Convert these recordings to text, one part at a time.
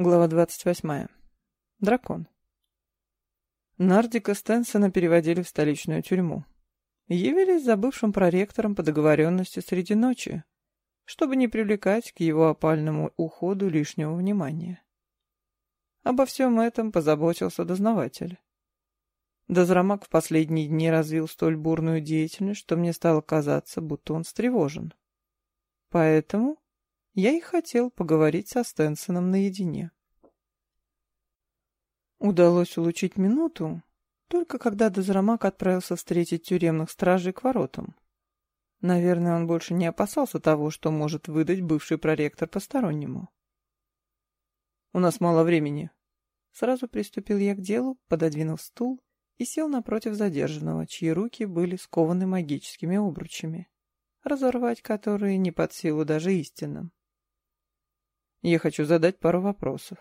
Глава 28. Дракон. Нардика Стенсона переводили в столичную тюрьму. Явились за бывшим проректором по договоренности среди ночи, чтобы не привлекать к его опальному уходу лишнего внимания. Обо всем этом позаботился дознаватель. Дозрамак в последние дни развил столь бурную деятельность, что мне стало казаться, будто он встревожен. Поэтому я и хотел поговорить со Стенсоном наедине. Удалось улучить минуту, только когда Дозрамак отправился встретить тюремных стражей к воротам. Наверное, он больше не опасался того, что может выдать бывший проректор постороннему. «У нас мало времени». Сразу приступил я к делу, пододвинув стул и сел напротив задержанного, чьи руки были скованы магическими обручами, разорвать которые не под силу даже истинным. Я хочу задать пару вопросов.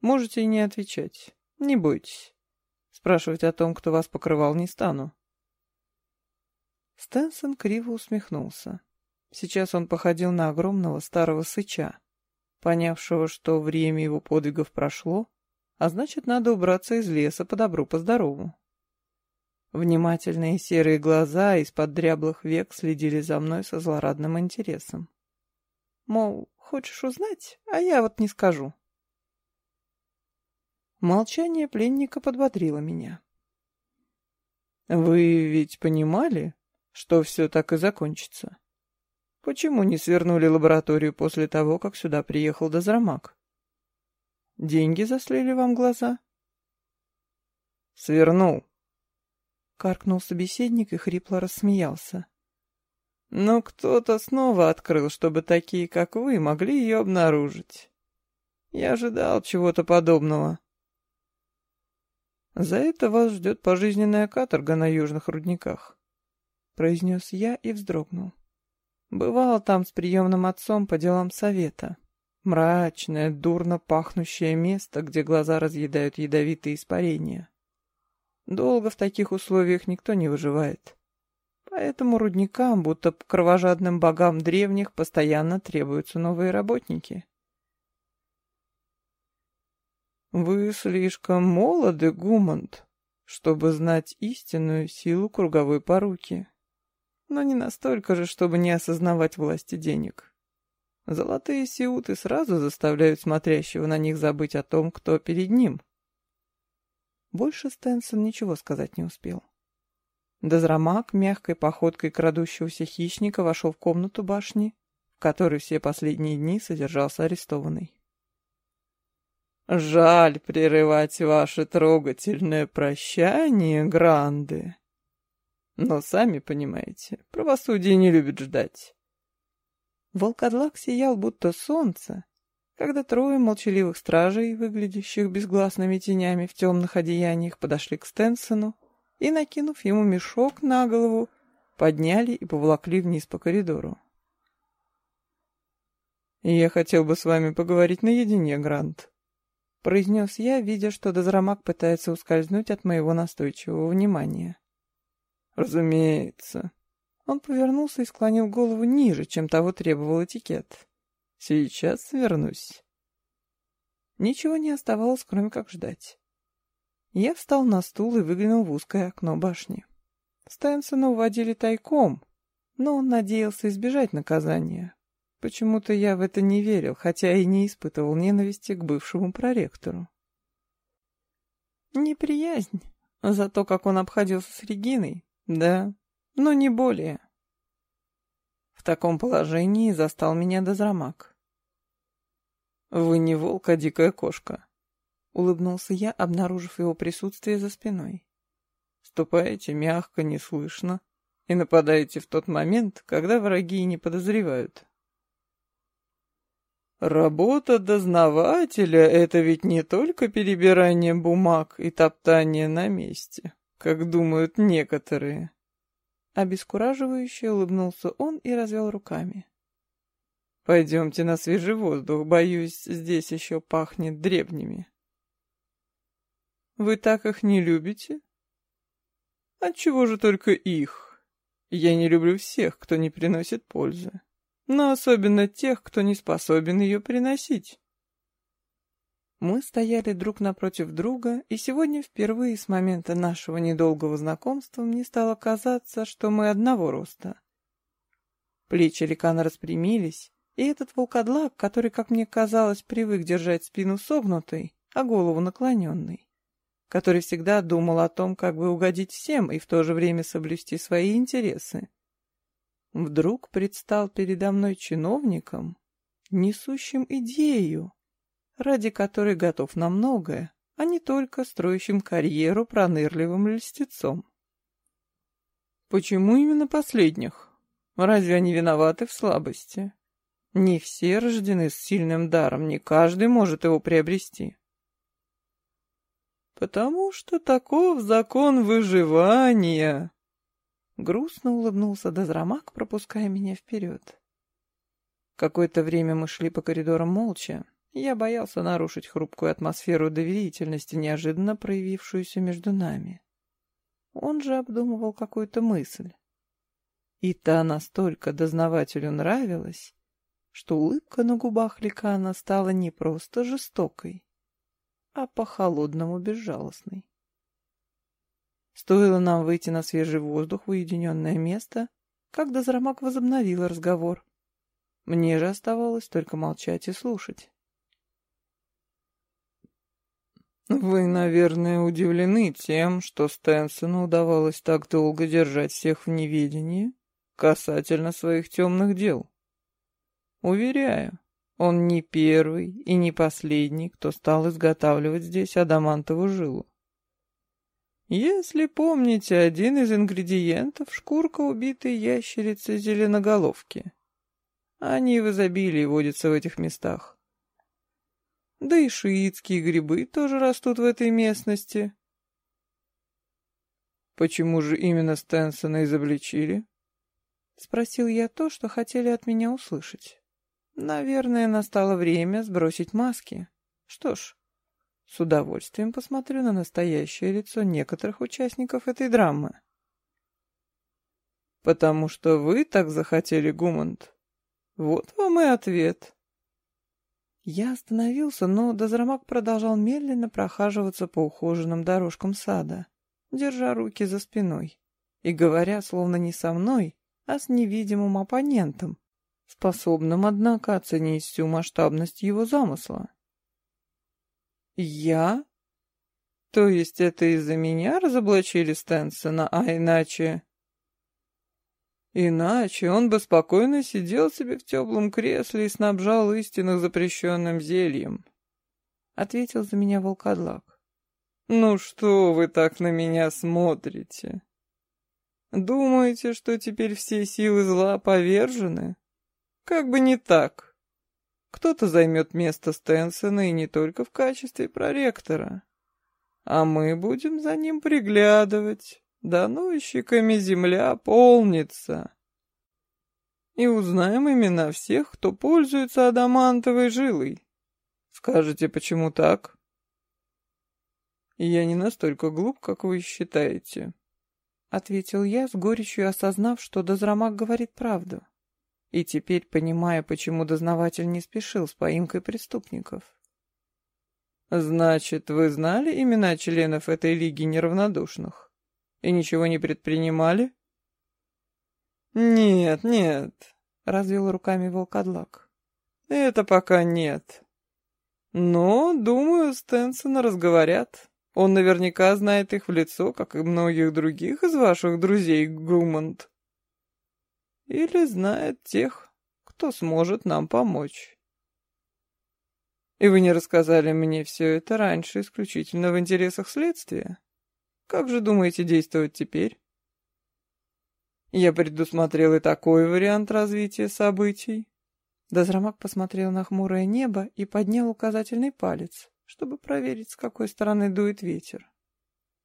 Можете и не отвечать. Не бойтесь. Спрашивать о том, кто вас покрывал, не стану. Стэнсон криво усмехнулся. Сейчас он походил на огромного старого сыча, понявшего, что время его подвигов прошло, а значит, надо убраться из леса по добру, по здорову. Внимательные серые глаза из-под дряблых век следили за мной со злорадным интересом. Мол, хочешь узнать, а я вот не скажу. Молчание пленника подбодрило меня. «Вы ведь понимали, что все так и закончится? Почему не свернули лабораторию после того, как сюда приехал Дозрамак? Деньги заслили вам глаза?» «Свернул», — каркнул собеседник и хрипло рассмеялся. Но кто-то снова открыл, чтобы такие, как вы, могли ее обнаружить. Я ожидал чего-то подобного. За это вас ждет пожизненная каторга на южных рудниках, произнес я и вздрогнул. Бывал там с приемным отцом по делам совета. Мрачное, дурно пахнущее место, где глаза разъедают ядовитые испарения. Долго в таких условиях никто не выживает. Поэтому рудникам, будто кровожадным богам древних, постоянно требуются новые работники. Вы слишком молоды, Гумант, чтобы знать истинную силу круговой поруки. Но не настолько же, чтобы не осознавать власти денег. Золотые сиуты сразу заставляют смотрящего на них забыть о том, кто перед ним. Больше Стэнсон ничего сказать не успел. Дозрамак мягкой походкой крадущегося хищника вошел в комнату башни, в которой все последние дни содержался арестованный. «Жаль прерывать ваше трогательное прощание, Гранды. Но сами понимаете, правосудие не любит ждать». Волкодлак сиял, будто солнце, когда трое молчаливых стражей, выглядящих безгласными тенями в темных одеяниях, подошли к Стенсону и, накинув ему мешок на голову, подняли и поволокли вниз по коридору. «Я хотел бы с вами поговорить наедине, Грант», — произнес я, видя, что Дозрамак пытается ускользнуть от моего настойчивого внимания. «Разумеется». Он повернулся и склонил голову ниже, чем того требовал этикет. «Сейчас вернусь». Ничего не оставалось, кроме как ждать. Я встал на стул и выглянул в узкое окно башни. Стэнсона уводили тайком, но он надеялся избежать наказания. Почему-то я в это не верил, хотя и не испытывал ненависти к бывшему проректору. Неприязнь за то, как он обходился с Региной, да, но не более. В таком положении застал меня Дозрамак. «Вы не волк, а дикая кошка», — улыбнулся я, обнаружив его присутствие за спиной. «Ступаете мягко, неслышно, и нападаете в тот момент, когда враги не подозревают». «Работа дознавателя — это ведь не только перебирание бумаг и топтание на месте, как думают некоторые». Обескураживающе улыбнулся он и развел руками. «Пойдемте на свежий воздух, боюсь, здесь еще пахнет древними». Вы так их не любите? Отчего же только их? Я не люблю всех, кто не приносит пользы, но особенно тех, кто не способен ее приносить. Мы стояли друг напротив друга, и сегодня впервые с момента нашего недолгого знакомства мне стало казаться, что мы одного роста. Плечи Ликана распрямились, и этот волкодлак, который, как мне казалось, привык держать спину согнутой, а голову наклоненной, который всегда думал о том, как бы угодить всем и в то же время соблюсти свои интересы, вдруг предстал передо мной чиновником, несущим идею, ради которой готов на многое, а не только строящим карьеру пронырливым льстецом. Почему именно последних? Разве они виноваты в слабости? Не все рождены с сильным даром, не каждый может его приобрести. Потому что таков закон выживания. Грустно улыбнулся Дозрамак, пропуская меня вперед. Какое-то время мы шли по коридорам молча, я боялся нарушить хрупкую атмосферу доверительности, неожиданно проявившуюся между нами. Он же обдумывал какую-то мысль. И та настолько дознавателю нравилась, что улыбка на губах Ликана стала не просто жестокой, а по-холодному безжалостной. Стоило нам выйти на свежий воздух в уединенное место, как Дозрамак возобновил разговор. Мне же оставалось только молчать и слушать. Вы, наверное, удивлены тем, что Стэнсону удавалось так долго держать всех в неведении касательно своих темных дел. Уверяю, он не первый и не последний, кто стал изготавливать здесь адамантовую жилу. Если помните, один из ингредиентов — шкурка убитой ящерицы зеленоголовки. Они в изобилии водятся в этих местах. Да и шиитские грибы тоже растут в этой местности. Почему же именно Стэнсона изобличили? Спросил я то, что хотели от меня услышать. Наверное, настало время сбросить маски. Что ж, с удовольствием посмотрю на настоящее лицо некоторых участников этой драмы. Потому что вы так захотели, Гумант. Вот вам и ответ. Я остановился, но Дозрамак продолжал медленно прохаживаться по ухоженным дорожкам сада, держа руки за спиной и говоря, словно не со мной, а с невидимым оппонентом, способным, однако, оценить всю масштабность его замысла. «Я? То есть это из-за меня разоблачили Стэнсона, а иначе...» Иначе он бы спокойно сидел себе в теплом кресле и снабжал истинных запрещенным зельем. Ответил за меня волкодлак. Ну что вы так на меня смотрите? Думаете, что теперь все силы зла повержены? Как бы не так. Кто-то займет место Стэнсона и не только в качестве проректора. А мы будем за ним приглядывать доносчиками земля полнится. И узнаем имена всех, кто пользуется адамантовой жилой. Скажете, почему так? Я не настолько глуп, как вы считаете. Ответил я с горечью, осознав, что Дозрамак говорит правду. И теперь понимая, почему дознаватель не спешил с поимкой преступников. Значит, вы знали имена членов этой лиги неравнодушных? И ничего не предпринимали? Нет, нет, развел руками волкодлак. Это пока нет. Но, думаю, Стэнсона разговорят. Он наверняка знает их в лицо, как и многих других из ваших друзей, Гумант. Или знает тех, кто сможет нам помочь. И вы не рассказали мне все это раньше исключительно в интересах следствия? Как же думаете действовать теперь? Я предусмотрел и такой вариант развития событий. Дозрамак посмотрел на хмурое небо и поднял указательный палец, чтобы проверить, с какой стороны дует ветер.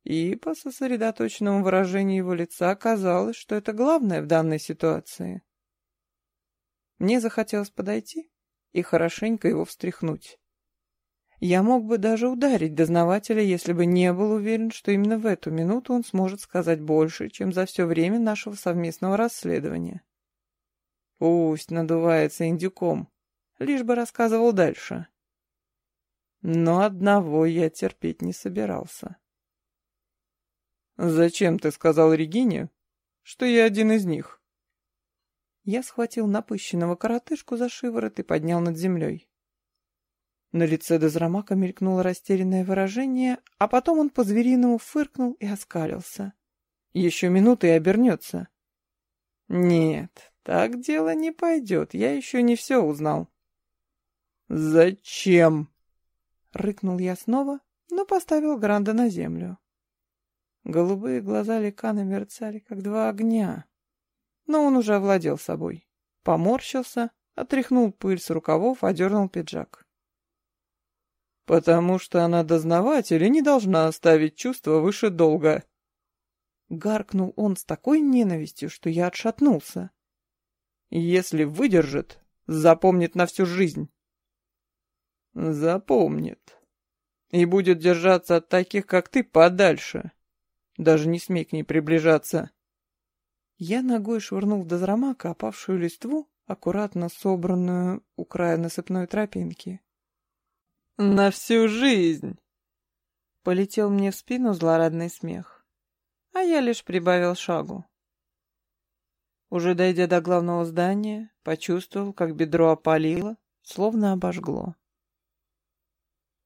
И по сосредоточенному выражению его лица казалось, что это главное в данной ситуации. Мне захотелось подойти и хорошенько его встряхнуть. Я мог бы даже ударить дознавателя, если бы не был уверен, что именно в эту минуту он сможет сказать больше, чем за все время нашего совместного расследования. Пусть надувается индюком, лишь бы рассказывал дальше. Но одного я терпеть не собирался. «Зачем ты сказал Регине, что я один из них?» Я схватил напыщенного коротышку за шиворот и поднял над землей. На лице Дозрамака мелькнуло растерянное выражение, а потом он по-звериному фыркнул и оскалился. Еще минута и обернется. «Нет, так дело не пойдет, я еще не все узнал». «Зачем?» — рыкнул я снова, но поставил Гранда на землю. Голубые глаза Ликана мерцали, как два огня. Но он уже овладел собой. Поморщился, отряхнул пыль с рукавов, одернул пиджак. «Потому что она дознаватель и не должна оставить чувства выше долга». Гаркнул он с такой ненавистью, что я отшатнулся. «Если выдержит, запомнит на всю жизнь». «Запомнит. И будет держаться от таких, как ты, подальше. Даже не смей к ней приближаться». Я ногой швырнул в дозрамака опавшую листву, аккуратно собранную у края насыпной тропинки. «На всю жизнь!» Полетел мне в спину злорадный смех, а я лишь прибавил шагу. Уже дойдя до главного здания, почувствовал, как бедро опалило, словно обожгло.